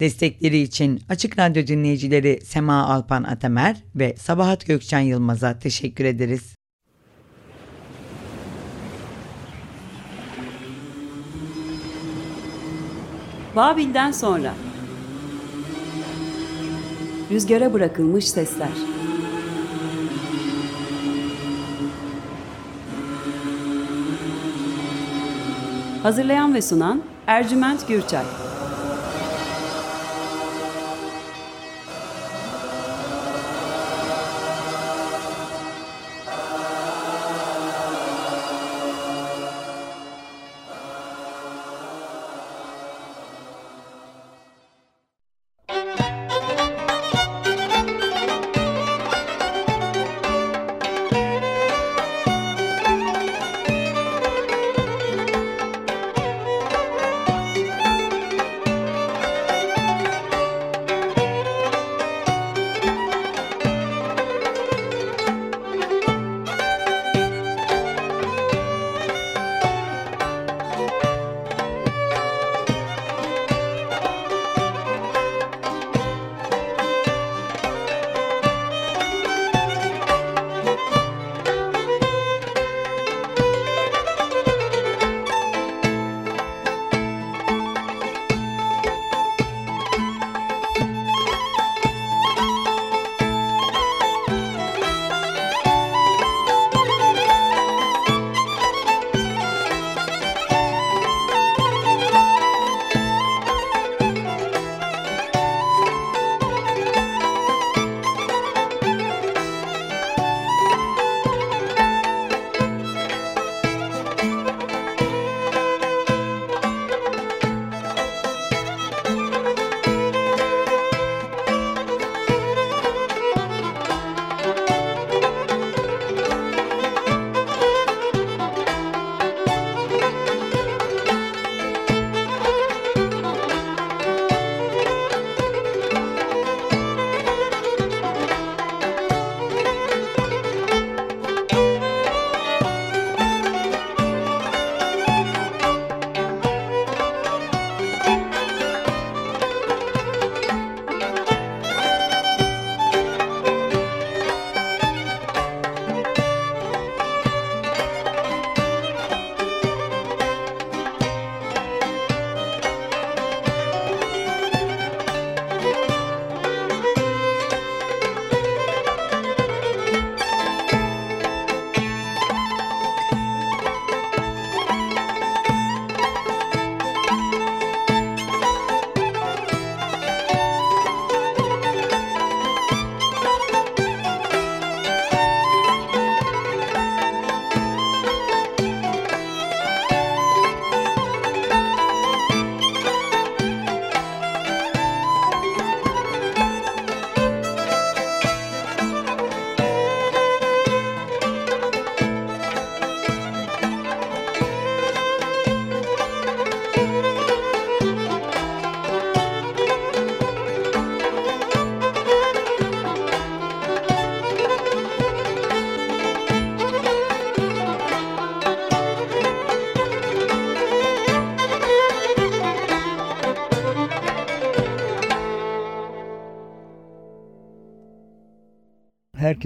Destekleri için Açık Radyo dinleyicileri Sema Alpan Atamer ve Sabahat Gökçen Yılmaz'a teşekkür ederiz. Babil'den sonra. Rüzgara bırakılmış sesler. Hazırlayan ve sunan Ercüment Gürçay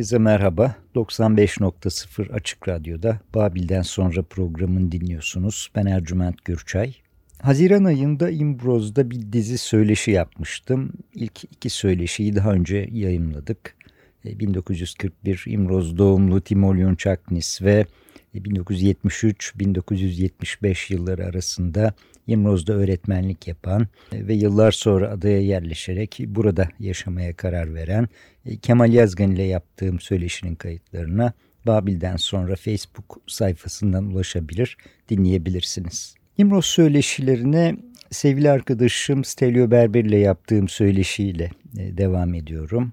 Herkese merhaba. 95.0 Açık Radyo'da Babil'den sonra programın dinliyorsunuz. Ben Ercüment Gürçay. Haziran ayında İmbroz'da bir dizi söyleşi yapmıştım. İlk iki söyleşiyi daha önce yayımladık. 1941 e, İmroz doğumlu Timolyon Çaknis ve 1973-1975 yılları arasında İmroz'da öğretmenlik yapan ve yıllar sonra adaya yerleşerek burada yaşamaya karar veren e, Kemal Yazgan ile yaptığım söyleşinin kayıtlarına Babil'den sonra Facebook sayfasından ulaşabilir, dinleyebilirsiniz. İmroz söyleşilerine sevgili arkadaşım Stelio Berber ile yaptığım söyleşiyle e, devam ediyorum.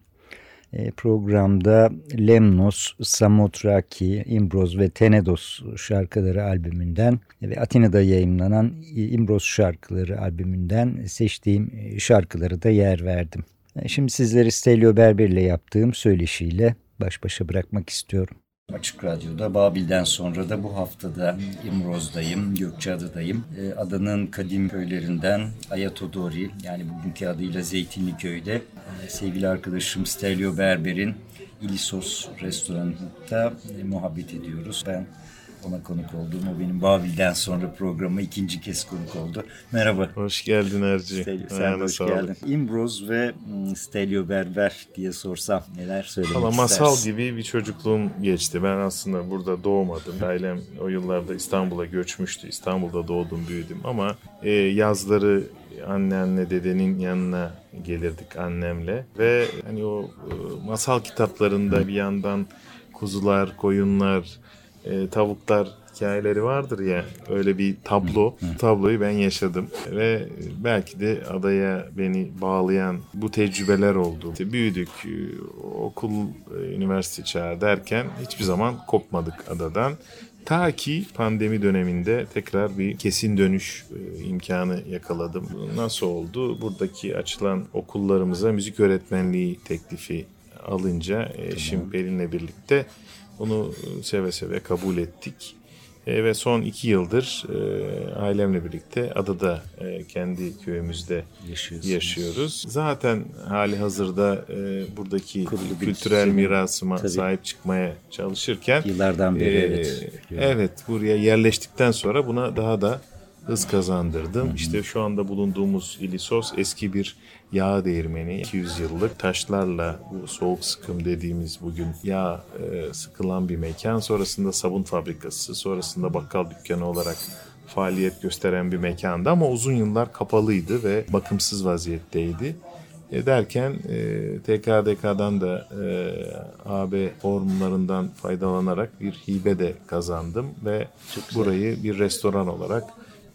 E, programda Lemnos, Samotraki, Imbroz ve Tenedos şarkıları albümünden ve Atina'da yayınlanan Imbroz şarkıları albümünden seçtiğim e, şarkıları da yer verdim. E, şimdi sizleri Stelio Berber ile yaptığım söyleşiyle baş başa bırakmak istiyorum. Açık Radyo'da Babil'den sonra da bu haftada İmroz'dayım, Gökçeada'dayım. E, adanın kadim köylerinden Ayatodori yani bugünkü adıyla Zeytinli Köy'de e, sevgili arkadaşım Stelio Berber'in İlisos restoranında e, muhabbet ediyoruz. Ben ona konuk oldum. O benim Babil'den sonra programa ikinci kez konuk oldu. Merhaba. Hoş geldin Erci. Stelio, sen de hoş geldin. İmbroz ve hmm, Stelio Berber diye sorsam neler söylemek Valla istersin? masal gibi bir çocukluğum geçti. Ben aslında burada doğmadım. Ailem o yıllarda İstanbul'a göçmüştü. İstanbul'da doğdum, büyüdüm ama e, yazları anneanne dedenin yanına gelirdik annemle ve hani o e, masal kitaplarında bir yandan kuzular, koyunlar, e, tavuklar hikayeleri vardır ya öyle bir tablo. Tabloyu ben yaşadım ve belki de adaya beni bağlayan bu tecrübeler oldu. İşte büyüdük, e, okul, e, üniversite çağı derken hiçbir zaman kopmadık adadan. Ta ki pandemi döneminde tekrar bir kesin dönüş e, imkanı yakaladım. Nasıl oldu? Buradaki açılan okullarımıza müzik öğretmenliği teklifi alınca eşim Pelin'le birlikte bunu e, seve seve kabul ettik. E, ve son iki yıldır e, ailemle birlikte adada e, kendi köyümüzde yaşıyoruz. Zaten hali hazırda e, buradaki Kurulu kültürel mirasıma tabii. sahip çıkmaya çalışırken Yıllardan beri e, evet. evet buraya yerleştikten sonra buna daha da hız kazandırdım. İşte şu anda bulunduğumuz İlisos eski bir yağ değirmeni. 200 yıllık taşlarla bu soğuk sıkım dediğimiz bugün yağ e, sıkılan bir mekan. Sonrasında sabun fabrikası, sonrasında bakkal dükkanı olarak faaliyet gösteren bir mekandı ama uzun yıllar kapalıydı ve bakımsız vaziyetteydi. E derken e, TKDK'dan da e, AB formlarından faydalanarak bir hibe de kazandım ve burayı bir restoran olarak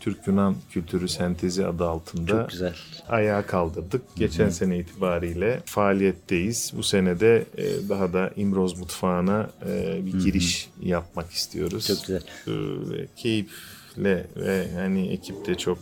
Türk Yunan Kültürü Sentezi adı altında Çok güzel. ayağa kaldırdık. Geçen sene itibariyle faaliyetteyiz. Bu sene de e, daha da İmroz mutfağına e, bir giriş yapmak istiyoruz. Çok güzel. E, ve keyifle ve hani ekip de çok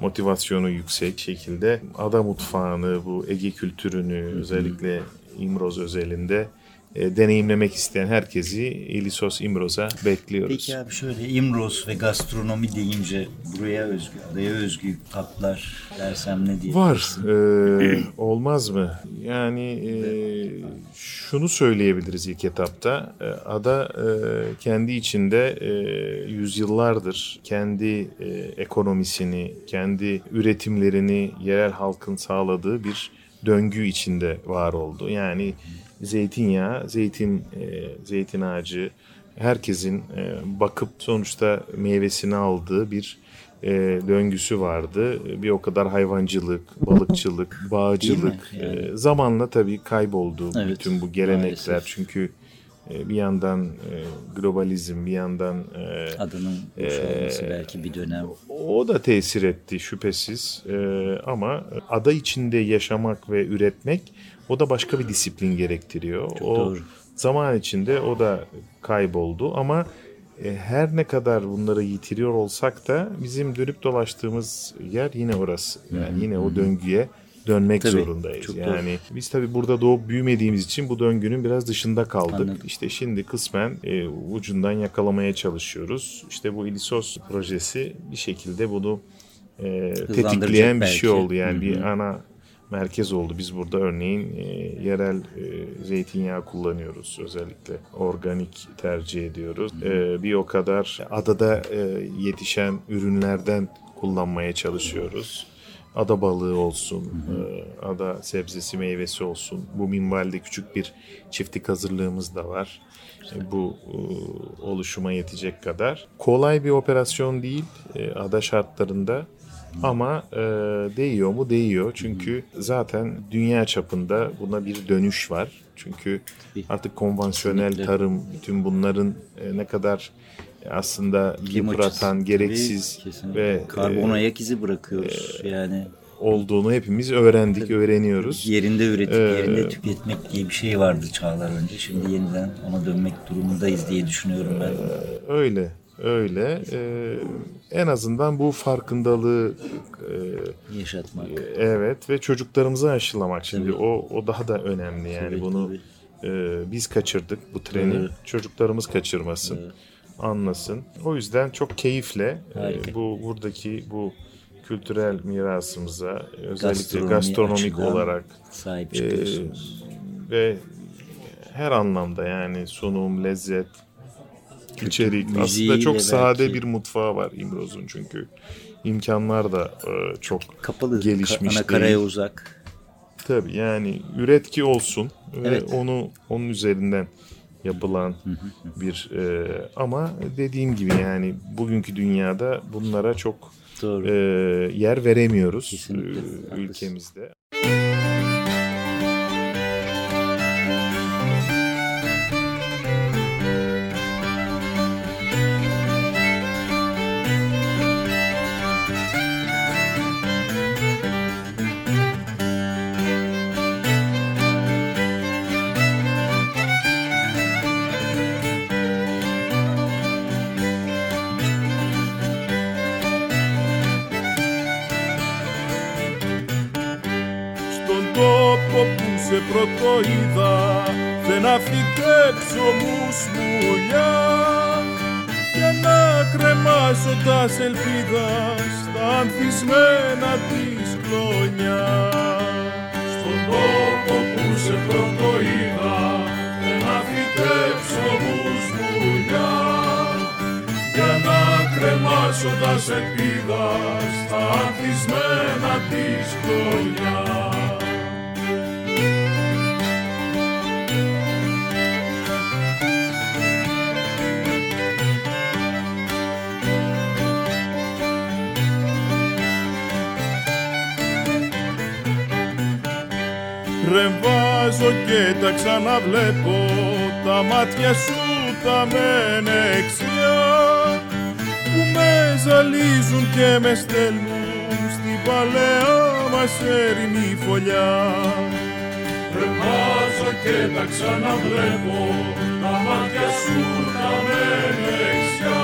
motivasyonu yüksek şekilde ada mutfağını, bu Ege kültürünü özellikle İmroz özelinde e, deneyimlemek isteyen herkesi Ilisos İmroz'a bekliyoruz. Peki abi şöyle İmroz ve gastronomi deyince buraya özgü, adaya özgü tatlar dersem ne diye. Var. Ee, olmaz mı? Yani e, şunu söyleyebiliriz ilk etapta. E, Ada e, kendi içinde e, yüzyıllardır kendi e, ekonomisini, kendi üretimlerini yerel halkın sağladığı bir döngü içinde var oldu. Yani zeytinyağı, zeytin, e, zeytin ağacı, herkesin e, bakıp sonuçta meyvesini aldığı bir e, döngüsü vardı. Bir o kadar hayvancılık, balıkçılık, bağcılık? Yani. e, zamanla tabii kayboldu Evet, bütün bu gelenekler. maalesef. çünkü e, bir yandan e, globalizm, bir yandan e, Adanın boş olması belki bir dönem. o da tesir etti şüphesiz E, ama ada içinde yaşamak ve üretmek o da başka bir disiplin gerektiriyor. o doğru. zaman içinde o da kayboldu ama e, her ne kadar bunları yitiriyor olsak da bizim dönüp dolaştığımız yer yine orası. Yani yine o döngüye dönmek Tabii, zorundayız. çok doğru. yani biz tabii burada doğup büyümediğimiz için bu döngünün biraz dışında kaldık. Anladım. İşte şimdi kısmen e, ucundan yakalamaya çalışıyoruz. İşe bu İlisos projesi bir şekilde bunu e, tetikleyen bir belki. şey oldu. Yani bir ana merkez oldu. Biz burada örneğin e, yerel e, zeytinyağı kullanıyoruz. Özellikle organik tercih ediyoruz. E, bir o kadar adada e, yetişen ürünlerden kullanmaya çalışıyoruz. Ada balığı olsun, e, ada sebzesi meyvesi olsun. Bu minvalde küçük bir çiftlik hazırlığımız da var. E, bu e, oluşuma yetecek kadar. Kolay bir operasyon değil e, ada şartlarında. Ama e, değiyor mu? Değiyor. Çünkü zaten dünya çapında buna bir dönüş var. Çünkü artık konvansiyonel Kesinlikle. tarım, bütün bunların e, ne kadar aslında yıpratan, gereksiz tabii, kesinlikle. ve karbon e, ayak izi bırakıyoruz. yani olduğunu hepimiz öğrendik, öğreniyoruz. yerinde üretip Ee, yerinde tüketmek diye bir şey vardı çağlar önce. Şimdi yeniden ona dönmek durumundayız diye düşünüyorum ben. Öyle, öyle. E, en azından bu farkındalığı e, Yaşatmak. Evet ve çocuklarımıza aşılamak şimdi Tabii. o o daha da önemli yani Tabii, bunu tabii. e, biz kaçırdık bu treni. Evet. Çocuklarımız kaçırmasın. Evet. Anlasın. O yüzden çok keyifle e, bu buradaki bu kültürel mirasımıza özellikle Gastronomi gastronomik olarak Sahip e, ve her anlamda yani sunum, lezzet, içerik. Aslında çok sade belki. bir mutfağı var İmroz'un çünkü imkanlar da e, çok Kapalı, gelişmiş ana değil. uzak. Tabii yani üretki olsun ve Evet. onu onun üzerinden yapılan bir e, ama dediğim gibi yani bugünkü dünyada bunlara çok Doğru. e, yer veremiyoruz Kesinlikle, e, haklısın. Κρεμάσω τα ελπίδας Στα ανθισμένα της κλονιάς Στον τόπο που σε πρώτο είδα Δεν να φυτέψω μουσμουλιά για να κρεμάσω τα ελπίδα στα ανθισμένα της κλονιάς. Ρεμβάζω και τα ξαναβλέπω. Τα μάτια σου τα μενεξιά Που με ζαλίζουν και με στέλνουν Στην παλαιά μας έρημη φωλιά. Ρεμβάζω και τα ξαναβλέπω. Τα μάτια σου τα μενεξιά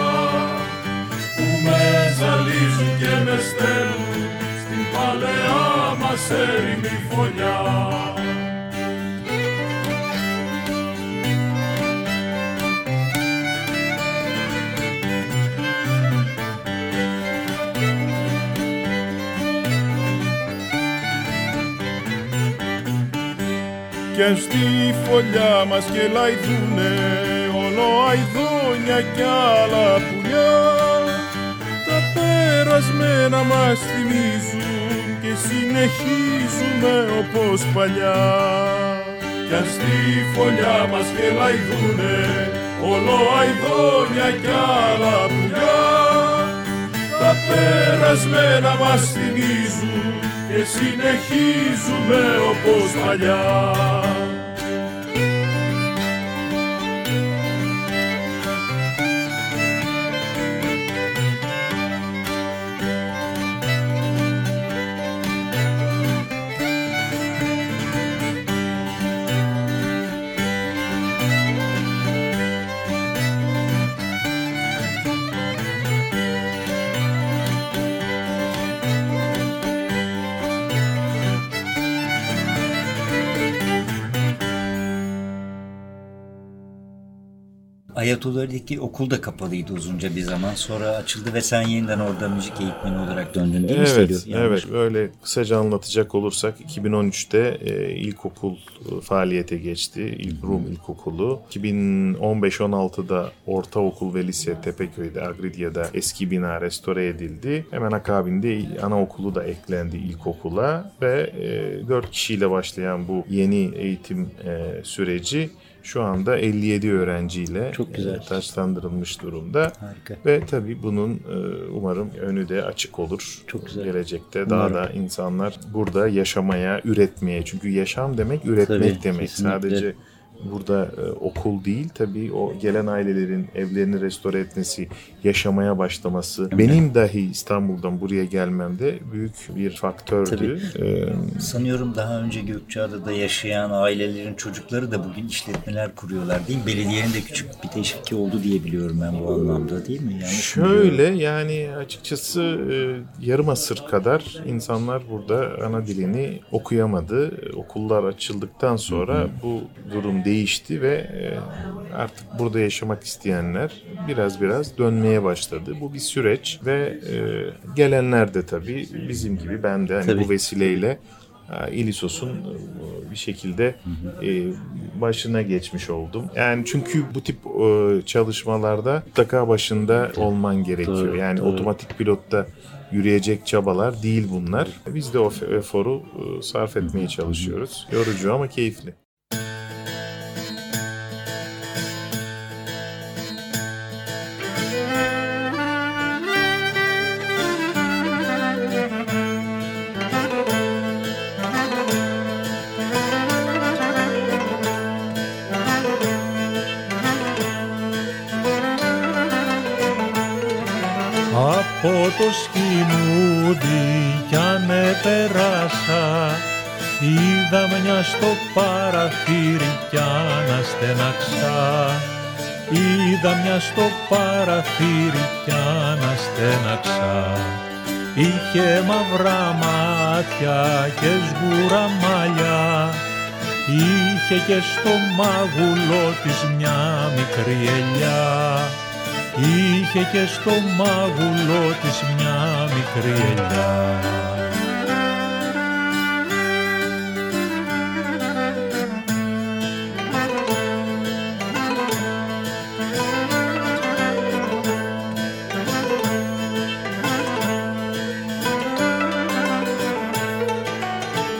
Που με ζαλίζουν και με στέλνουν Στην παλαιά μας έρημη φωλιά Κι αν στη φωλιά μας και λαϊδούνε όλο αηδόνια κι άλλα πουλιά. Τα περασμένα μας θυμίζουν και συνεχίζουμε όπως παλιά. Κι αν στη φωλιά μας και λαϊδούνε όλο αηδόνια κι άλλα πουλιά. Τα περασμένα μας θυμίζουν και συνεχίζουμε όπως παλιά. Ayatolah'daki okul da kapalıydı uzunca bir zaman. Sonra açıldı ve sen yeniden orada müzik eğitmeni olarak döndün değil mi? Evet, Selü? Yanlış evet. Öyle kısaca anlatacak olursak 2013'te e, ilkokul e, faaliyete geçti. İlk Rum İlkokulu. 2015-16'da ortaokul ve lise Tepeköy'de, Agridya'da eski bina restore edildi. Hemen akabinde anaokulu da eklendi ilkokula ve e, 4 kişiyle başlayan bu yeni eğitim e, süreci şu anda 57 öğrenciyle Çok güzel. e, taçlandırılmış durumda. Harika. Ve tabii bunun e, umarım önü de açık olur. Çok güzel. Gelecekte daha Umarım. da insanlar burada yaşamaya, üretmeye. Çünkü yaşam demek üretmek Tabii, demek. kesinlikle. Sadece burada e, okul değil tabii o gelen ailelerin evlerini restore etmesi, yaşamaya başlaması. Benim dahi İstanbul'dan buraya gelmemde büyük bir faktördü. E, Sanıyorum daha önce Gökçeada'da yaşayan ailelerin çocukları da bugün işletmeler kuruyorlar değil mi? Belediyenin de küçük bir teşviki oldu diye biliyorum ben bu anlamda değil mi? Yanlış mı biliyorum? Şöyle yani açıkçası e, yarım asır kadar insanlar burada ana dilini okuyamadı. Okullar açıldıktan sonra bu durum durum değişti ve e, artık burada yaşamak isteyenler biraz biraz dönmeye başladı. Bu bir süreç ve e, gelenler de tabii bizim gibi ben de hani Tabii. bu vesileyle e, İlisos'un bir şekilde başına geçmiş oldum. Yani çünkü bu tip çalışmalarda mutlaka başında olman gerekiyor. Doğru, yani doğru. otomatik pilotta yürüyecek çabalar değil bunlar. Biz de o eforu sarf etmeye çalışıyoruz. Yorucu ama keyifli. Από το σκηνούδι κι αν επεράσα Είδα μια στο παραθύρι κι αν αστεναξά Είδα μια στο παραθύρι κι αν αστεναξά Είχε μαύρα μάτια και σγούρα μαλλιά. Είχε και στο μάγουλο της μια μικρή ελιά Είχε και στο μάγουλο της μια μικρή ελιά.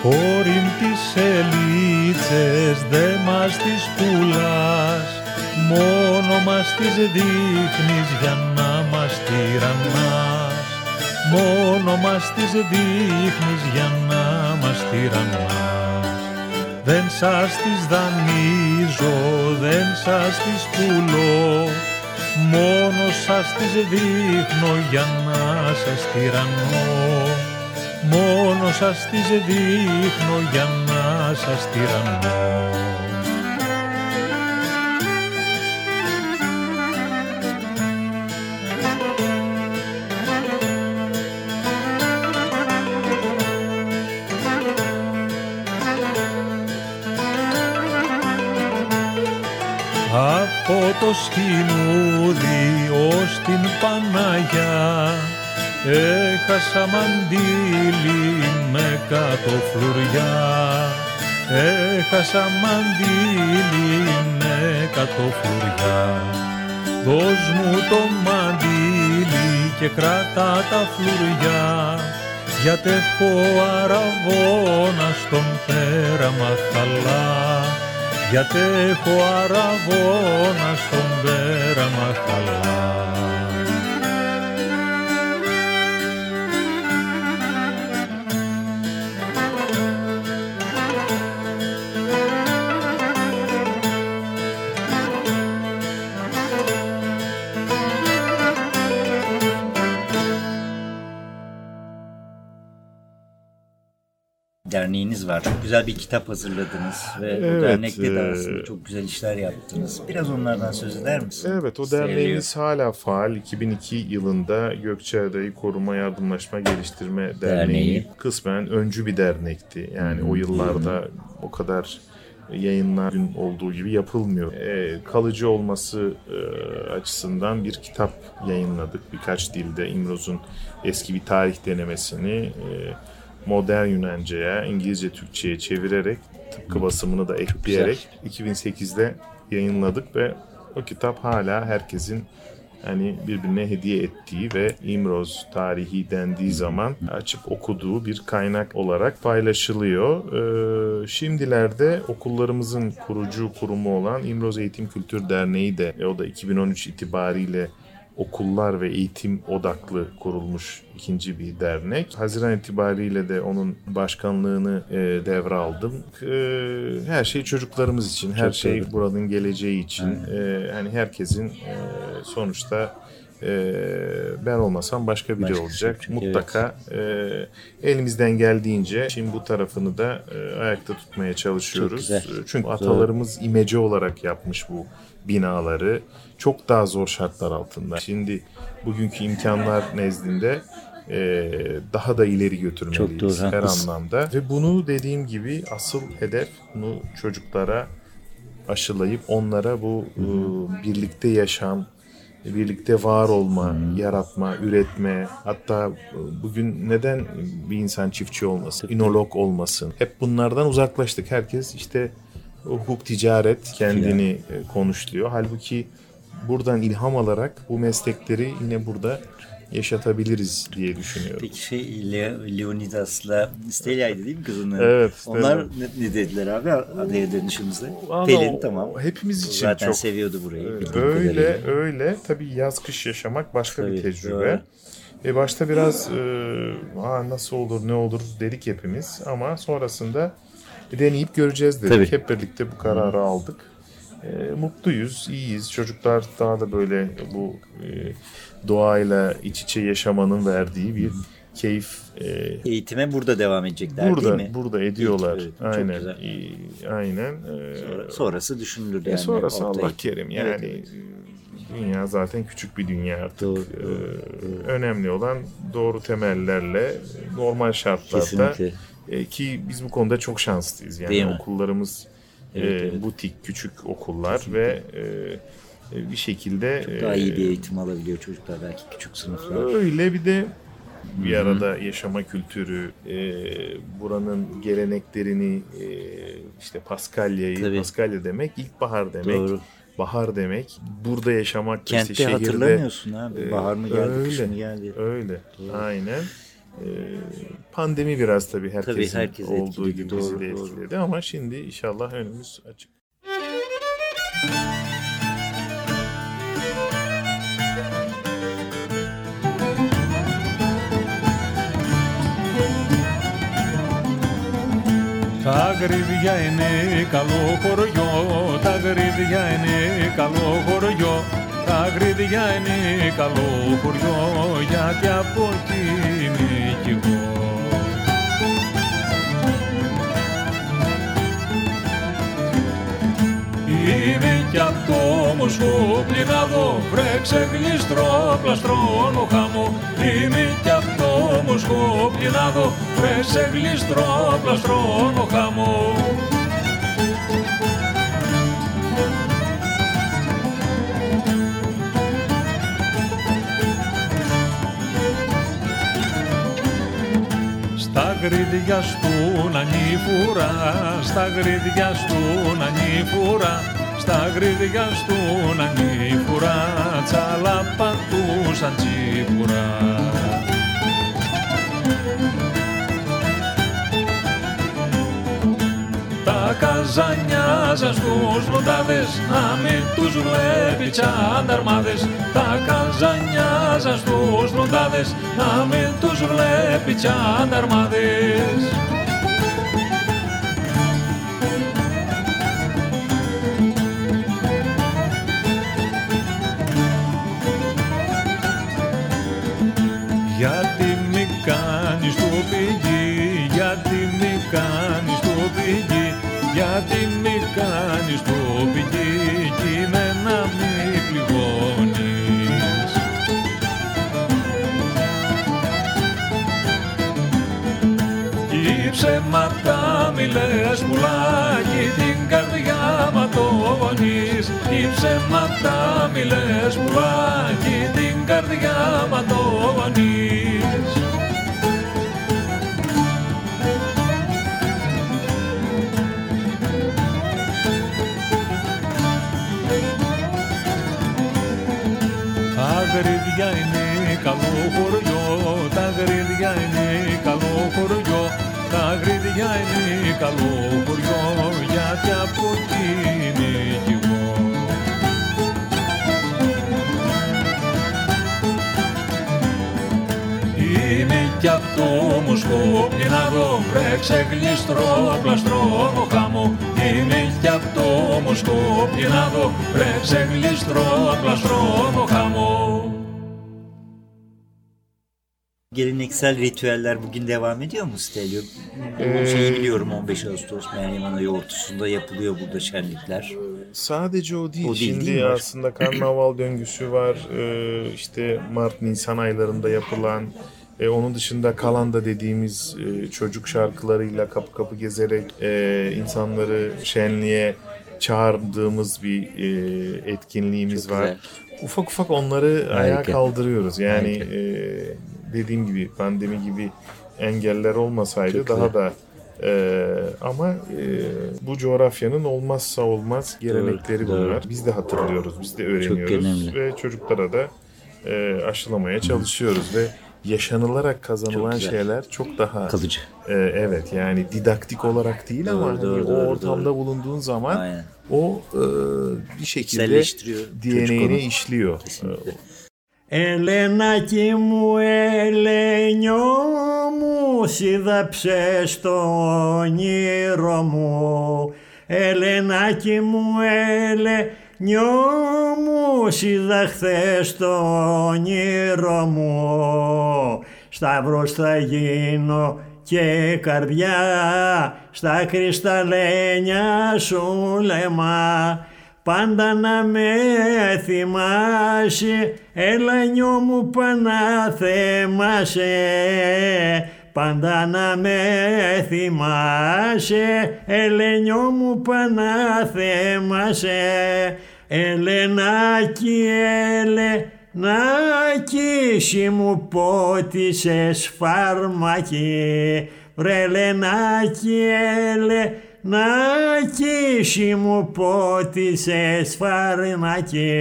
Κόρην τις ελίτσες δε μας τις πουλάς Μόνο μας τις δείχνεις για να μας τυραννάς. Μόνο μας τις δείχνεις για να μας τυραννάς. Δεν σας τις δανείζω, δεν σας τις πουλώ. Μόνο σας τις δείχνω για να σας τυραννώ. Μόνο σας τις δείχνω για να σας τυραννώ Από το σκηνούδι ως την Παναγιά Έχασα μαντήλι με κάτω φλουριά Έχασα μαντήλι με κάτω φλουριά Δώσ' μου το μαντήλι και κράτα τα φλουριά. Γιατί έχω αραβόνα στον πέραμα χαλά γιατί έχω αραβόνα στον πέραμα χαλά. Derneğiniz var. Çok güzel bir kitap hazırladınız ve bu Evet, dernekte de e, aslında çok güzel işler yaptınız. Biraz onlardan söz eder misin? Evet o derneğimiz hala faal. 2002 yılında Gökçeada'yı Koruma Yardımlaşma Geliştirme Derneği, Derneği. kısmen öncü bir dernekti. Yani o yıllarda o kadar yayınların olduğu gibi yapılmıyor. Ee, kalıcı olması e, açısından bir kitap yayınladık. Birkaç dilde İmroz'un eski bir tarih denemesini e, modern Yunanca'ya, İngilizce Türkçe'ye çevirerek tıpkı basımını da ekleyerek 2008'de yayınladık ve o kitap hala herkesin hani birbirine hediye ettiği ve İmroz tarihi dendiği zaman açıp okuduğu bir kaynak olarak paylaşılıyor. Ee, şimdilerde okullarımızın kurucu kurumu olan İmroz Eğitim Kültür Derneği de e, o da 2013 itibariyle okullar ve eğitim odaklı kurulmuş ikinci bir dernek. Haziran itibariyle de onun başkanlığını e, devraldım. E, her şey çocuklarımız için, her Çok şey doğru. buranın geleceği için. E, hani herkesin e, sonuçta e, ben olmasam başka biri Başkası olacak. çünkü, Mutlaka e, elimizden geldiğince şimdi bu tarafını da e, ayakta tutmaya çalışıyoruz. E, Çünkü atalarımız imece olarak yapmış bu binaları. Çok daha zor şartlar altında. Şimdi bugünkü imkanlar nezdinde e, daha da ileri götürmeliyiz Çok doğru, her haklısın. anlamda. Ve bunu dediğim gibi asıl hedef bunu çocuklara aşılayıp onlara bu e, birlikte yaşam, birlikte var olma, yaratma, üretme, hatta bugün neden bir insan çiftçi olmasın, inolog olmasın? Hep bunlardan uzaklaştık. Herkes işte hukuk, ticaret kendini e, konuşluyor. Halbuki buradan ilham alarak bu meslekleri yine burada yaşatabiliriz diye düşünüyorum. Peki şey Le- Leonidas'la Stelia'ydı değil mi kızın adı? Evet. Onlar ne, ne dediler abi adaya dönüşümüzde? Pelin tamam. Hepimiz için Zaten çok seviyordu burayı. bildiğim öyle kadarıyla. öyle tabii yaz kış yaşamak başka Tabii, bir tecrübe. doğru. E başta biraz e, Aa, nasıl olur ne olur dedik hepimiz ama sonrasında deneyip göreceğiz dedik. Tabii. Hep birlikte bu kararı aldık. E, mutluyuz, iyiyiz. Çocuklar daha da böyle bu e, doğayla iç içe yaşamanın verdiği bir keyif e, Eğitime burada devam edecekler burada değil mi? burada ediyorlar. Evet, çok aynen. güzel. E, aynen. E, Sonra- sonrası düşünülür e yani. sonrası ortaya. Allah kerim yani. Evet, evet. Dünya zaten küçük bir dünya artık. Doğru, Ee, doğru, Önemli olan doğru temellerle normal şartlarda Kesinlikle. E, ki biz bu konuda çok şanslıyız. Yani Değil mi? okullarımız Evet, e, evet. butik küçük okullar ve e, e, bir şekilde Daha e, iyi bir eğitim alabiliyor çocuklar belki küçük sınıflar. Öyle bir de bir arada yaşama kültürü, e, buranın geleneklerini, e, işte Paskalya'yı, Tabii. Paskalya demek ilkbahar demek, Doğru. bahar demek. Burada yaşamak, Kentte işte şehirde hatırlamıyorsun abi. e, Bahar mı geldi, öyle, kış mı geldi? Öyle, aynen. E, pandemi biraz tabii herkesin herkesi olduğu etkiledi, gibi bizi doğru, de doğru. etkiledi ama şimdi inşallah önümüz açık. Τα γρυδιά είναι καλό χωριό, τα γρυδιά είναι καλό χωριό, τα γρυδιά είναι καλό χωριό, γιατί από εκεί είμαι κι εγώ. Είμαι κι απ' το Μοσχό πληνάδο, βρέξε γλιστρό πλαστρώνω χάμω. Είμαι κι απ' το Μοσχό πληνάδο, βρέξε γλιστρό πλαστρώνω χάμω. γρίδια του ανήφουρα, στα γρίδια του ανήφουρα, στα γρίδια του ανήφουρα, νυφουρά, τσαλάπα. Τα καζανιά σας τους λουτάδες να μην τους βλέπει τσανταρμάδες Τα καζανιά σας τους λουτάδες να μην τους βλέπει τσανταρμάδες Γιατί μη κάνεις το πηγή, γιατί μη κάνεις το πηγή, γιατί μη κάνεις το πηγή, ψέματα μιλές πουλάκι την καρδιά μα το γονείς. Ή ψέματα μιλές πουλάκι την καρδιά μα το γονείς. Αγριδιά είναι καλό χωριό, τα αγριδιά είναι καλό χωριό. Αγρίδια είναι καλό χωριό γιατί από εκεί είμαι κι εγώ. Είμαι κι το Μοσκόπι να δω πρέξε γλιστρό πλαστρό χάμο Είμαι κι από το Μοσκόπι να δω πρέξε γλιστρό πλαστρό χάμο Geleneksel ritüeller bugün devam ediyor mu Stelio? Bu şeyi biliyorum 15 Ağustos Meryem Ana Yoğurtusu'nda yapılıyor burada şenlikler. Sadece o değil. O değil, Şimdi değil mi? aslında karnaval döngüsü var. Ee, işte Mart Nisan aylarında yapılan e, onun dışında kalanda dediğimiz e, çocuk şarkılarıyla kapı kapı gezerek e, insanları şenliğe çağırdığımız bir e, etkinliğimiz Çok var. güzel. Ufak ufak onları ayağa Harika. kaldırıyoruz. Yani Harika. e, dediğim gibi pandemi gibi engeller olmasaydı Çok daha da e, ama e, bu coğrafyanın olmazsa olmaz gelenekleri Doğru, doğru. bunlar. Biz de hatırlıyoruz, biz de öğreniyoruz ve çocuklara da e, aşılamaya çalışıyoruz ve yaşanılarak kazanılan Çok şeyler çok daha Kalıcı. e, evet yani didaktik olarak değil ama Doğru, hani doğru, o doğru, ortamda doğru. bulunduğun zaman Aynen. o e, bir şekilde. DNA'ne işliyor. Kesinlikle. Ελενάκι μου, ελενιό μου, σύδαψε στο όνειρο μου. Ελενάκι μου, ελενιό μου, σύδαχθε στο όνειρο μου. Σταύρος θα γίνω και καρδιά στα κρυσταλλένια σου λεμά. Πάντα να με θυμάσαι, έλα νιώ μου παναθέμασαι. Πάντα να με θυμάσαι, ελενιό μου παναθέμασαι. Ελενάκι, ελενάκι, σι μου πότισες φάρμακι. Βρε Ελενάκι, ελενάκι, σι μου πότισες φάρμακι.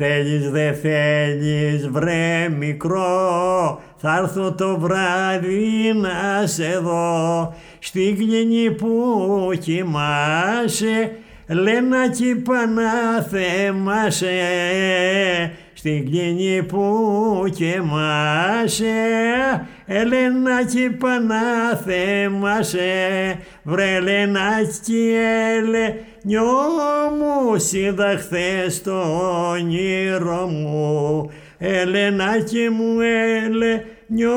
Θέλεις δε θέλεις βρε μικρό Θα έρθω το βράδυ να σε δω Στην κλινή που κοιμάσαι Λένακι παναθέμασαι Στην κλινή που κοιμάσαι Ελένακι παναθέμασαι Βρε Λένακι ελε Νιώ μου σύνταχθε στο όνειρο μου. Ελενάκι μου έλε. Νιώ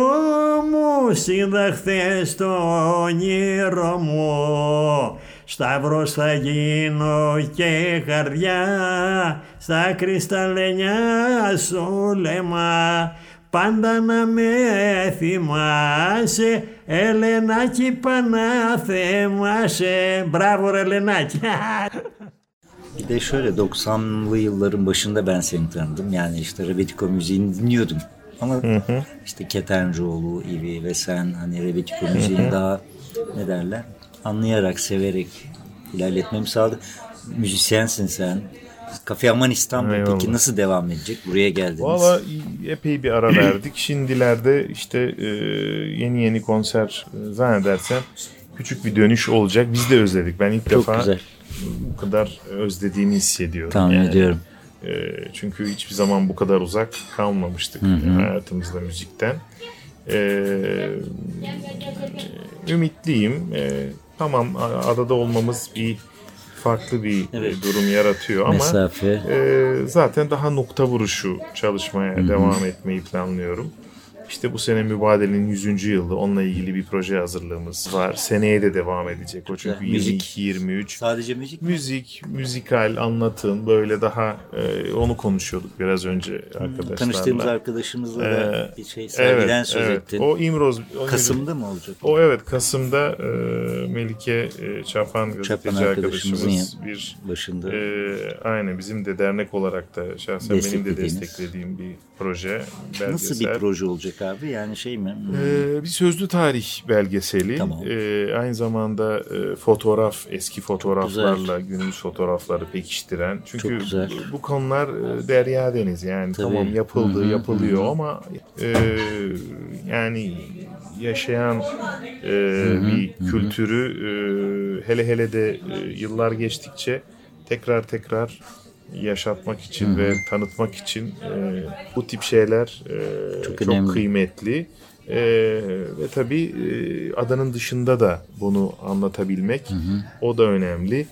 μου σύνταχθε στο όνειρο μου. Σταύρος θα γίνω και καρδιά στα κρυσταλλενιά σου λεμά Πάντα να με θυμάσαι Ελενάκι παναθέμασαι Μπράβο ρε Ελενάκι Bir de şöyle 90'lı yılların başında ben seni tanıdım. Yani işte Rebetiko müziğini dinliyordum. Ama işte Ketencoğlu, İvi ve sen hani Rebetiko müziğini daha ne derler anlayarak, severek ilerletmemi sağladı. Müzisyensin sen. Kafe Aman İstanbul Eyvallah. peki nasıl devam edecek? Buraya geldiniz. Valla epey bir ara verdik. Şimdilerde işte e, yeni yeni konser e, zannedersem küçük bir dönüş olacak. Biz de özledik. Ben ilk Çok defa güzel. bu kadar özlediğimi hissediyorum. Tahmin Yani, ediyorum. e, çünkü hiçbir zaman bu kadar uzak kalmamıştık hayatımızda müzikten. E, ümitliyim. E, tamam adada olmamız bir farklı bir Evet. e, durum yaratıyor ama Mesafe. ee, zaten daha nokta vuruşu çalışmaya devam etmeyi planlıyorum. İşte bu sene mübadelenin 100. yılı. Onunla ilgili bir proje hazırlığımız var. Seneye de devam edecek o çünkü Müzik. 22-23. Sadece müzik mi? Müzik, müzikal, anlatım böyle daha e, onu konuşuyorduk biraz önce arkadaşlarla. Tanıştığımız arkadaşımızla da Ee, bir şey sergiden evet, söz evet. ettin. O İmroz. o Kasım'da mı olacak? o evet Kasım'da e, Melike e, Çapan gazeteci arkadaşımızın arkadaşımız bir Başında. ee, aynen bizim de dernek olarak da şahsen benim de desteklediğim bir proje. Belgesel. Nasıl bir proje olacak abi? Yani şey mi? Ee, bir sözlü tarih belgeseli. Tamam. Ee, aynı zamanda e, fotoğraf, eski fotoğraflarla günümüz fotoğrafları pekiştiren. Çünkü Çok güzel. bu, bu konular e, derya deniz yani Tabii. tamam yapıldı, Hı hı, yapılıyor hı hı. ama e, yani yaşayan e, bir kültürü e, hele hele de e, yıllar geçtikçe tekrar tekrar yaşatmak için ve tanıtmak için e, bu tip şeyler e, Çok çok, önemli. kıymetli. E, ve tabii e, adanın dışında da bunu anlatabilmek o da önemli.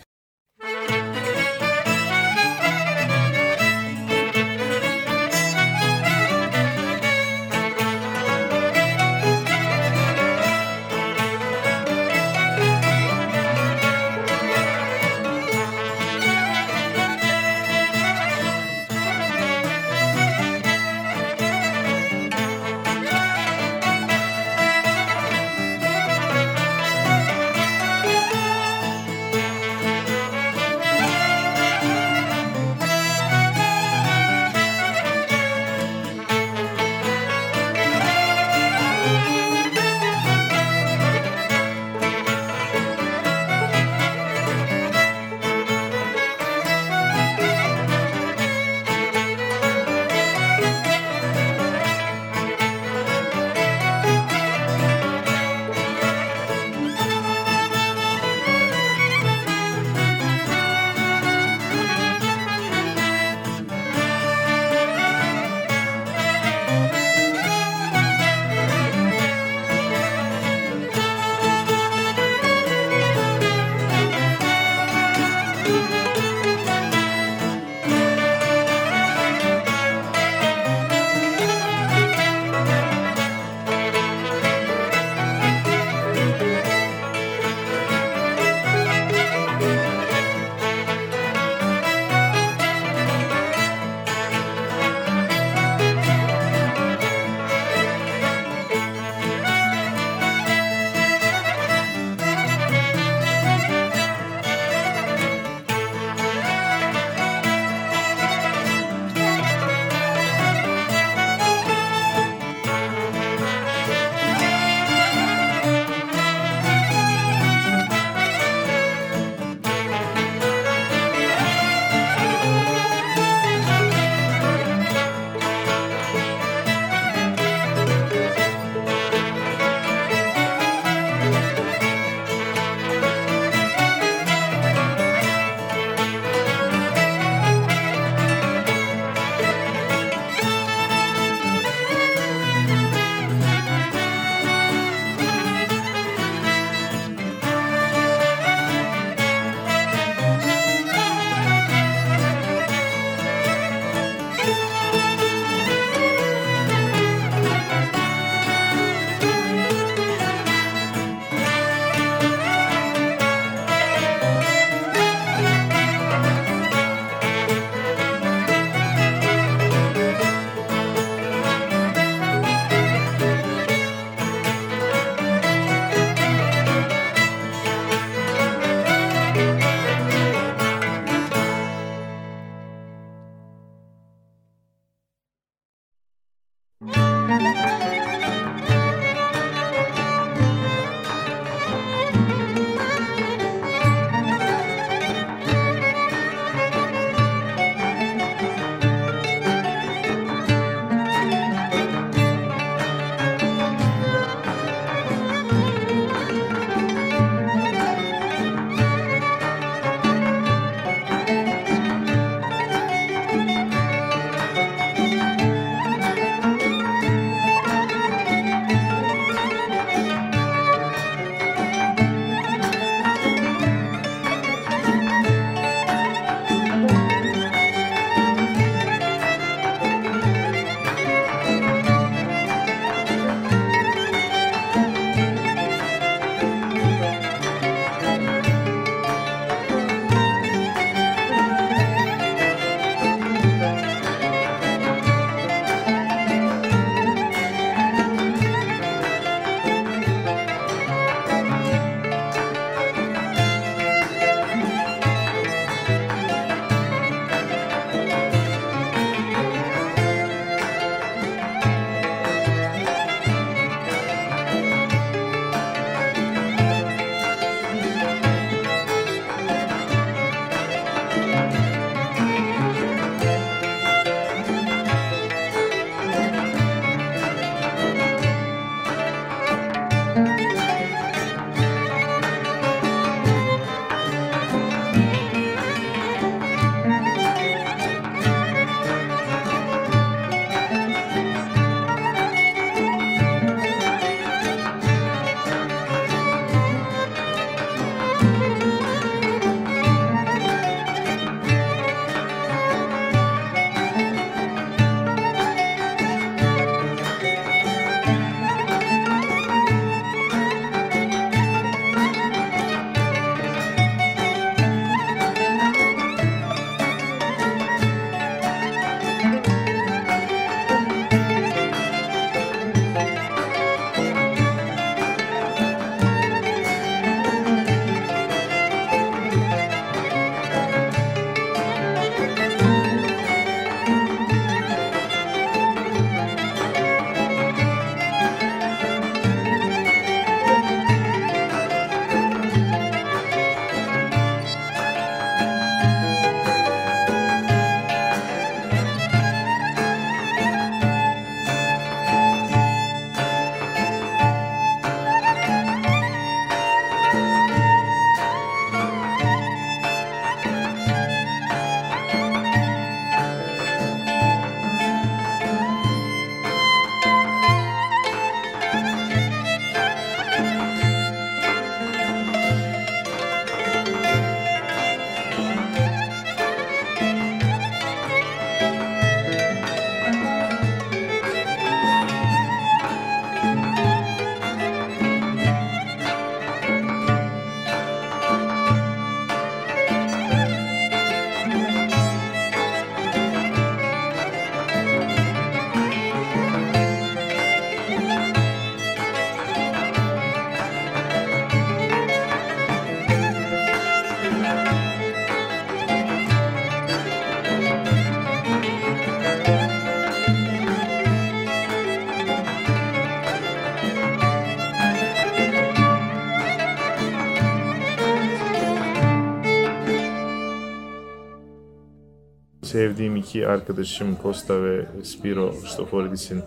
Sevdiğim iki arkadaşım Costa ve Spiro Stoforidis'in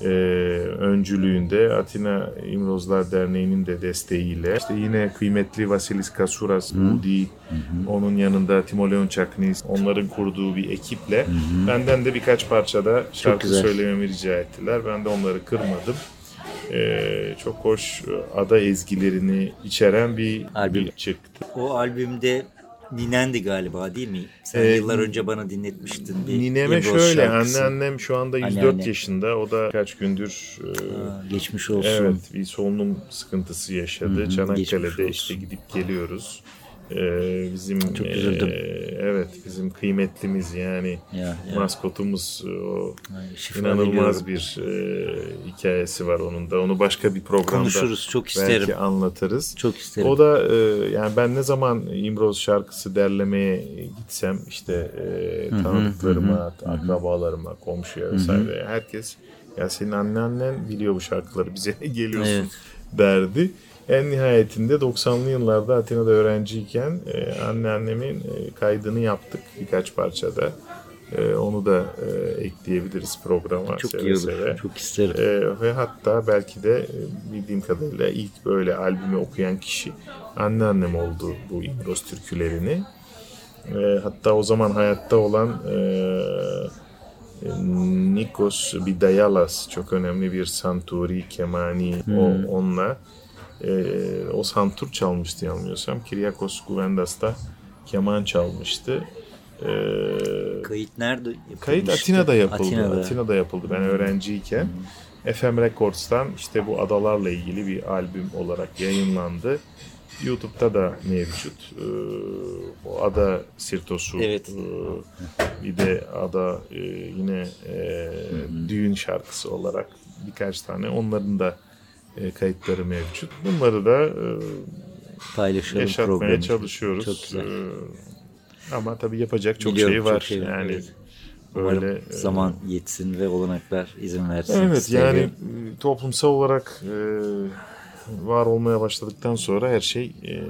e, öncülüğünde Atina İmrozlar Derneği'nin de desteğiyle işte yine kıymetli Vasilis Kasuras, Udi, onun yanında Timoleon Çaknis, onların kurduğu bir ekiple benden de birkaç parçada şarkı söylememi rica ettiler. Ben de onları kırmadım. E, çok hoş ada ezgilerini içeren bir Albüm. bir çıktı. O albümde Ninendi galiba değil mi? Sen Ee, yıllar önce bana dinletmiştin. Bir Nineme şöyle, şarkısı. anneannem şu anda 104 Anneanne. yaşında. O da kaç gündür e, Ha, geçmiş olsun. evet bir solunum sıkıntısı yaşadı. Hı hı, geçmiş Çanakkale'de işte gidip geliyoruz. E, bizim Çok e, üzüldüm. evet bizim kıymetlimiz yani Ya, ya. maskotumuz o Ay, inanılmaz bir e, hikayesi var onun da. Onu başka bir programda Konuşuruz, çok belki isterim. anlatırız. Çok isterim. O da e, yani ben ne zaman İmroz şarkısı derlemeye gitsem işte e, tanıdıklarıma, akrabalarıma, komşuya vesaire herkes ya senin anneannen biliyor bu şarkıları bize geliyorsun Evet. derdi. En nihayetinde 90'lı yıllarda Atina'da öğrenciyken e, anneannemin e, kaydını yaptık birkaç parçada. E, onu da e, ekleyebiliriz programa Çok seve iyi olur. seve. Çok isterim. Ee, ve hatta belki de e, bildiğim kadarıyla ilk böyle albümü okuyan kişi anneannem oldu bu İmroz türkülerini. Ee, hatta o zaman hayatta olan e, e, Nikos Bidayalas çok önemli bir santuri, kemani o, onunla e, o santur çalmıştı yanılmıyorsam. Kyriakos Guvendas da keman çalmıştı. Ee, Kayıt nerede yapılmıştı? Kayıt Atina'da yapıldı. Atina'da. Atina'da, yapıldı. Ben öğrenciyken FM Records'tan işte bu adalarla ilgili bir albüm olarak yayınlandı. YouTube'da da mevcut. Ee, o ada sirtosu. Evet. ee, bir de ada e, yine e, düğün şarkısı olarak birkaç tane. Onların da e, kayıtları mevcut. Bunları da e, Paylaşalım yaşatmaya programı. çalışıyoruz. Çok güzel. Ee, ama tabii yapacak çok Biliyorum, şey çok var. şey var, yani evet. Umarım böyle e, zaman yetsin ve olanaklar izin versin. Evet isterim. yani e, toplumsal olarak e, var olmaya başladıktan sonra her şey e,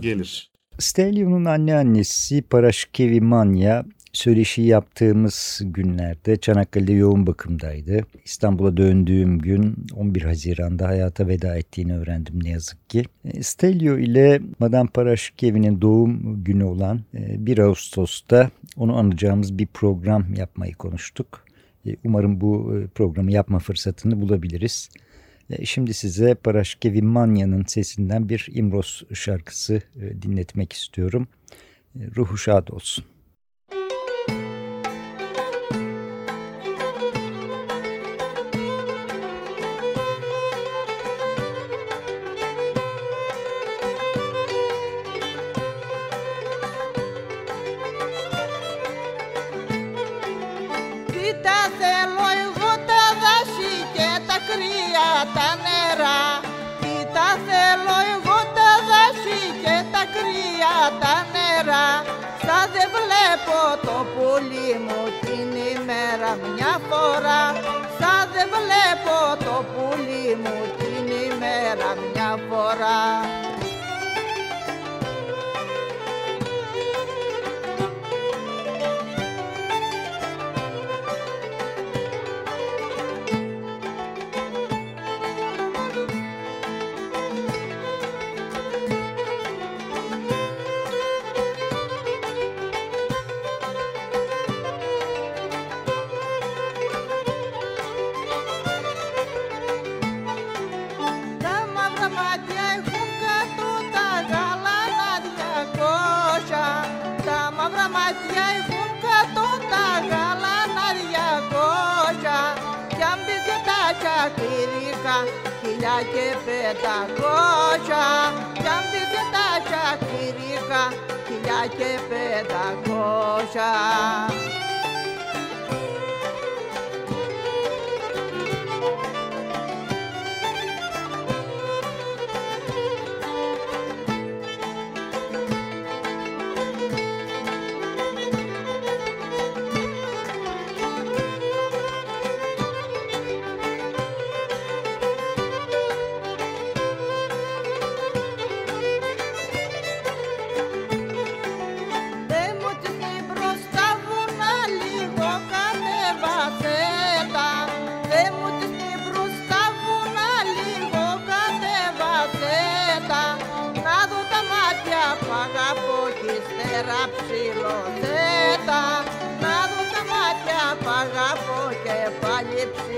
gelir. Stelio'nun anneannesi Paraşkevi Manya söyleşi yaptığımız günlerde Çanakkale'de yoğun bakımdaydı. İstanbul'a döndüğüm gün 11 Haziran'da hayata veda ettiğini öğrendim ne yazık ki. E, Stelio ile Madame Paraşkevi'nin doğum günü olan e, 1 Ağustos'ta onu anacağımız bir program yapmayı konuştuk. E, Umarım bu e, programı yapma fırsatını bulabiliriz. E, Şimdi size Paraşkevi Manya'nın sesinden bir İmroz şarkısı e, dinletmek istiyorum. E, Ruhu şad olsun. Μια φορά. Σαν δεν βλέπω το πουλί μου την ημέρα μια φορά και πεντακόσια Κι αν πεις για τα τσακυρίκα χιλιά και πεντακόσια gypsy.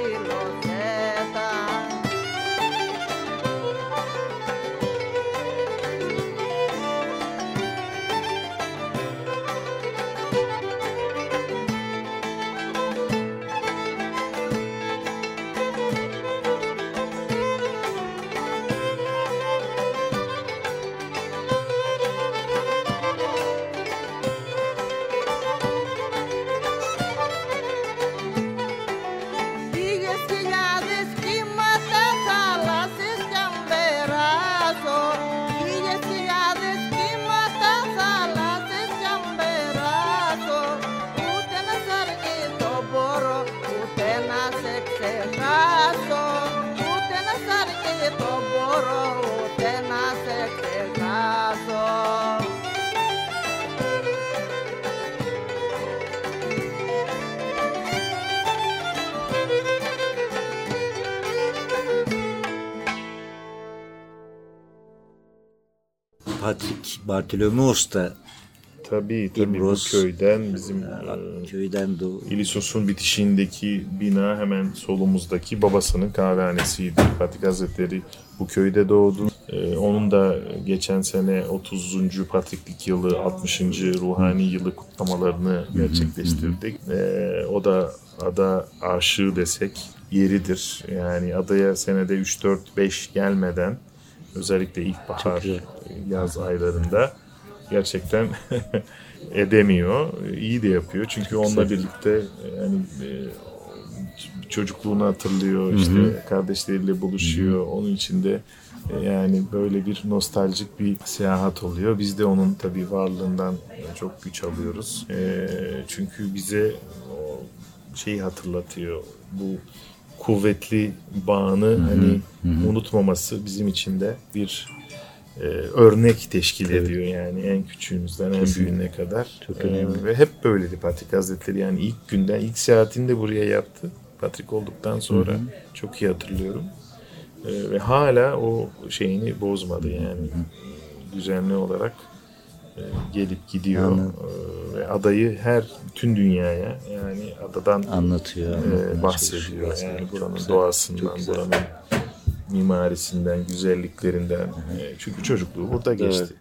Patrick Bartolomeos da Tabii tabii İmroz. bu köyden bizim e, köyden doğu. İlisos'un bitişiğindeki bina hemen solumuzdaki babasının kahvehanesiydi. Fatih Hazretleri bu köyde doğdu. Ee, onun da geçen sene 30. Patriklik yılı, 60. ruhani yılı kutlamalarını gerçekleştirdik. Ee, o da ada aşığı desek yeridir. Yani adaya senede 3-4-5 gelmeden özellikle ilkbahar, yaz aylarında gerçekten edemiyor. İyi de yapıyor. Çünkü onunla birlikte yani e, çocukluğunu hatırlıyor. işte kardeşleriyle buluşuyor. Onun içinde e, yani böyle bir nostaljik bir seyahat oluyor. Biz de onun tabii varlığından çok güç alıyoruz. E, çünkü bize o şeyi hatırlatıyor. Bu kuvvetli bağını hani unutmaması bizim için de bir e, örnek teşkil ediyor yani en küçüğümüzden en büyüğüne kadar. Çok E, önemli. ve hep böyleydi Patrik Hazretleri yani ilk günden ilk seyahatini de buraya yaptı. Patrik olduktan sonra çok iyi hatırlıyorum. E, ve hala o şeyini bozmadı yani. Düzenli olarak gelip gidiyor Anladım. E, ve adayı her bütün dünyaya yani adadan Anlatıyor. e, bahsediyor. çalışıyor. Yani buranın güzel, doğasından, buranın mimarisinden, güzelliklerinden. E, çünkü çocukluğu burada geçti.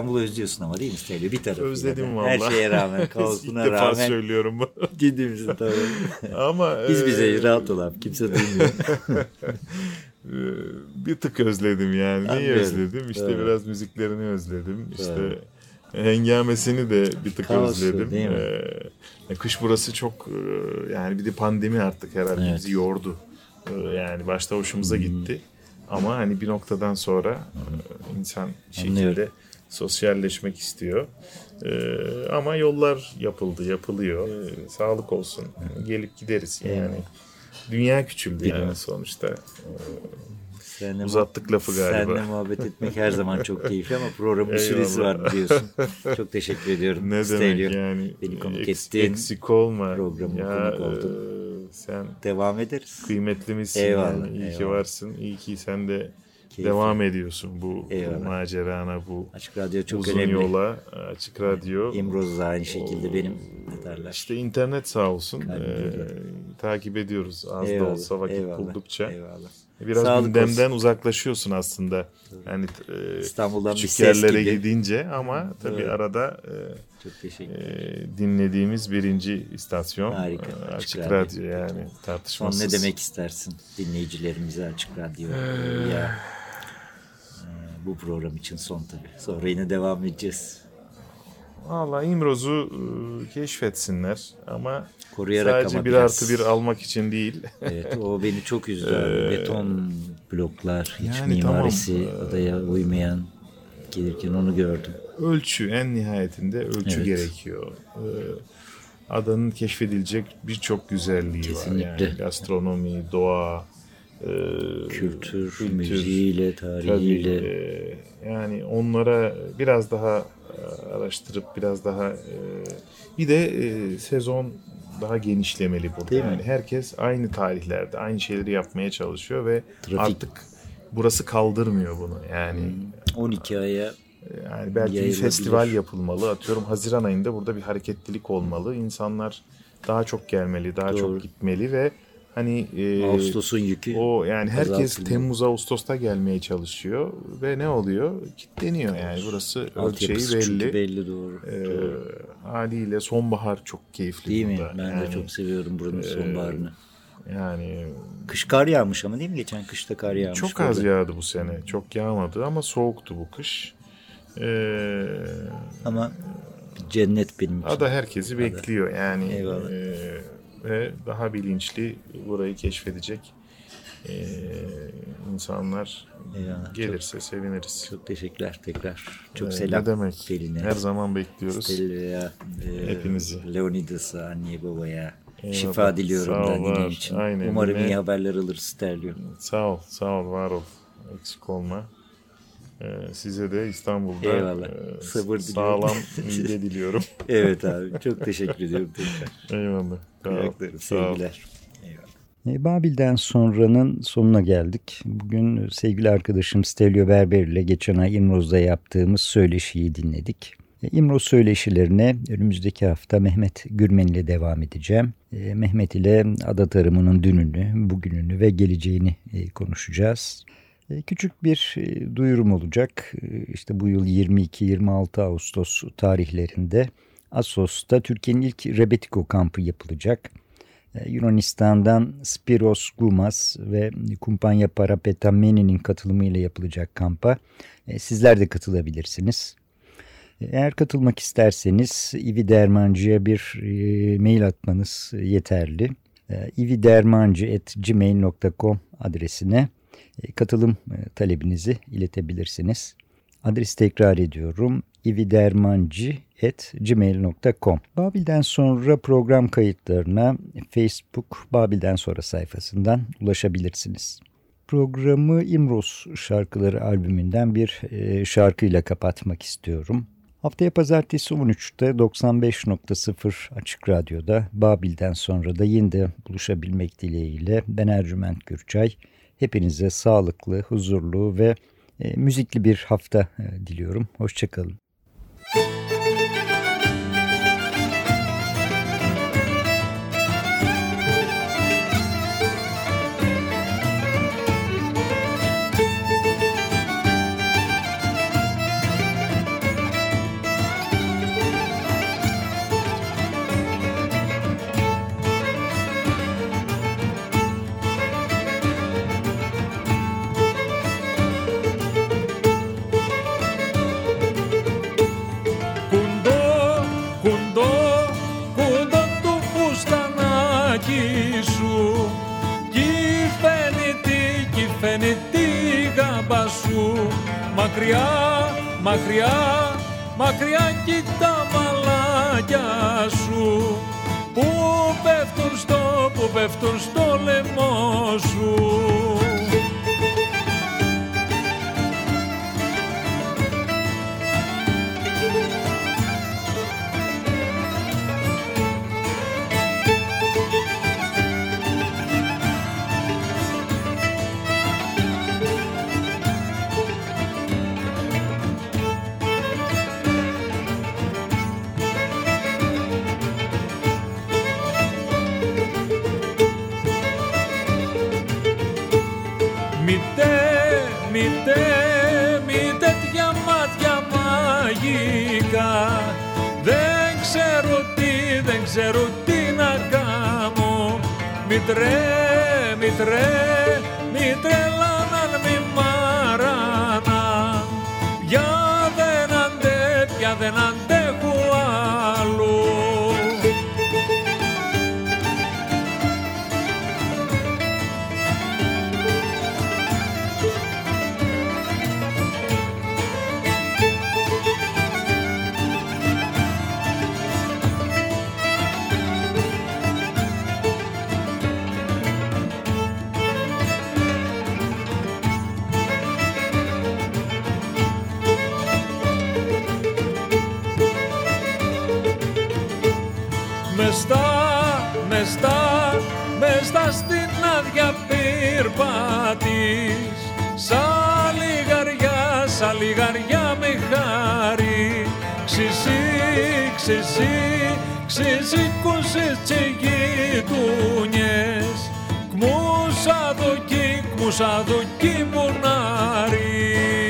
İstanbul'u özlüyorsun ama değil mi Stelio? Bir tarafıyla Özledim da. Her şeye rağmen, İlk kaosuna defa rağmen. söylüyorum bu. Ciddi misin tabii. Ama Biz e, bize rahat ol abi. Kimse duymuyor. e, bir tık özledim yani. Neyi Anlıyorum. özledim? İşte Doğru. biraz müziklerini özledim. İşte Doğru. hengamesini de bir tık Kaosu, özledim. değil mi? E, kış burası çok e, yani bir de pandemi artık herhalde Evet. bizi yordu. E, yani başta hoşumuza gitti. Ama hani bir noktadan sonra e, insan şekilde Anlıyorum. Sosyalleşmek istiyor. E, ama yollar yapıldı, yapılıyor. E, sağlık olsun. Gelip gideriz yani. Eyvallah. Dünya küçüldü yani sonuçta. Seninle, Uzattık lafı galiba. Seninle muhabbet etmek her zaman çok keyifli ama programın bir süresi var biliyorsun. Çok teşekkür ediyorum. Ne Stelio. demek yani? Beni konuk Eks- ettin. Eksik olma. Programa ya, konuk oldun. e, sen Devam ederiz. kıymetlimizsin. Eyvallah, yani. İyi ki eyvallah. varsın. İyi ki sen de Keyifli. devam ediyorsun bu, bu macerana, bu Açık Radyo çok uzun önemli. yola. Açık Radyo. İmroz da aynı şekilde benim ne derler. İşte internet sağ olsun. Ee, takip ediyoruz. Az da Eyvallah, olsa vakit eyvallah, buldukça. Eyvallah. Biraz Sağlık gündemden olsun. uzaklaşıyorsun aslında. Yani e, İstanbul'dan bir küçük ses yerlere gibi. gidince ama tabii Evet. arada e, Çok teşekkür e, dinlediğimiz birinci istasyon Harika, e, Açık Açık, Radyo. Radyo yani Son tartışmasız. ne demek istersin dinleyicilerimize Açık Radyo Ee, ya bu program için son tabii. Sonra yine devam edeceğiz. Valla İmroz'u e, keşfetsinler ama Koruyarak sadece ama bir biraz. artı bir almak için değil. Evet o beni çok üzdü abi. Beton bloklar, hiç Ee, yani mimarisi tamam, adaya uymayan gelirken onu gördüm. ölçü en nihayetinde ölçü Evet. gerekiyor. Ee, adanın keşfedilecek birçok güzelliği Kesinlikle. var. Yani gastronomi, doğa, e, Kültür, kültür, müziğiyle, tabii, tarihiyle. e, yani onlara biraz daha e, araştırıp biraz daha e, bir de sezon daha genişlemeli burada. Değil mi? yani herkes aynı tarihlerde aynı şeyleri yapmaya çalışıyor ve Trafik. artık burası kaldırmıyor bunu. Yani 12 aya yani belki bir festival yapılmalı. Atıyorum Haziran ayında burada bir hareketlilik olmalı. İnsanlar daha çok gelmeli, daha Doğru. çok gitmeli ve hani e, Ağustos'un yükü o yani herkes. Temmuz Ağustos'ta gelmeye çalışıyor ve ne oluyor? Kitleniyor yani burası ölçeği belli. belli doğru. Ee, doğru. haliyle sonbahar çok keyifli Değil mi? burada. Ben yani, de çok seviyorum buranın sonbaharını. yani Kış kar yağmış ama değil mi? Geçen kışta kar yağmış. çok az burada. yağdı bu sene. Çok yağmadı ama soğuktu bu kış. Ee, Ama cennet benim için. Ada herkesi bekliyor yani Eyvallah. e, ve daha bilinçli burayı keşfedecek e, insanlar Eyvallah. gelirse seviniriz. Çok teşekkürler tekrar. Çok Ee, selam. Ne demek? Selin'e. Her zaman bekliyoruz. Stelia'ya, e, Hepinizi. Leonidas'a, anneye babaya Eyvallah. şifa diliyorum Sağ da var. için. Aynen, Umarım yine- iyi haberler alırız Stelio. Sağ ol, sağ ol, var ol. Eksik olma. Ee, size de İstanbul'da Eyvallah. e, Sabır sağlam diliyorum. mide diliyorum. Evet abi çok teşekkür ediyorum tekrar. Eyvallah. Sağ ol, Ayaklarım, sağ ol. sevgiler. Eyvallah. E, Babil'den sonranın sonuna geldik. Bugün sevgili arkadaşım Stelio Berber ile geçen ay İmroz'da yaptığımız söyleşiyi dinledik. E, İmroz söyleşilerine önümüzdeki hafta Mehmet Gürmen ile devam edeceğim. E, Mehmet ile ada tarımının dününü, bugününü ve geleceğini konuşacağız. E, Küçük bir e, duyurum olacak. E, İşte bu yıl 22-26 Ağustos tarihlerinde Assos'ta Türkiye'nin ilk Rebetiko kampı yapılacak. E, Yunanistan'dan Spiros Gumas ve Kumpanya Parapetameni'nin katılımıyla yapılacak kampa e, sizler de katılabilirsiniz. Eğer katılmak isterseniz İvi Dermancı'ya bir e, mail atmanız yeterli. İvidermancı.gmail.com adresine katılım e, talebinizi iletebilirsiniz. Adresi tekrar ediyorum ividermancı.gmail.com Babil'den sonra program kayıtlarına Facebook Babil'den sonra sayfasından ulaşabilirsiniz. Programı İmros şarkıları albümünden bir e, şarkıyla kapatmak istiyorum. Haftaya pazartesi 13'te 95.0 Açık Radyo'da Babil'den sonra da yine de buluşabilmek dileğiyle ben Ercüment Gürçay. Hepinize sağlıklı, huzurlu ve e, müzikli bir hafta e, diliyorum. Hoşçakalın. Σου. Μακριά, μακριά, μακριά κι τα μαλάκια σου. Που πέφτουν στο, που πέφτουν στο λαιμό σου ξέρω τι να κάνω Μητρέ, μητρέ, μητρέ λάναν μη μαράνα Για δεν αντέ, πια δεν αντέχω Μεστά, μεστά, μεστά στην άδεια πυρπάτης. Σαν λιγαριά, σαν λιγαριά με χάρη. Ξησί, ξησί, ξησί ξυσί κουσί τσιγειτούνιες Κμούσα δοκί, κμούσα δοκί μονάρι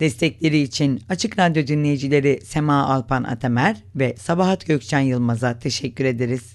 Destekleri için Açık Radyo dinleyicileri Sema Alpan Atamer ve Sabahat Gökçen Yılmaz'a teşekkür ederiz.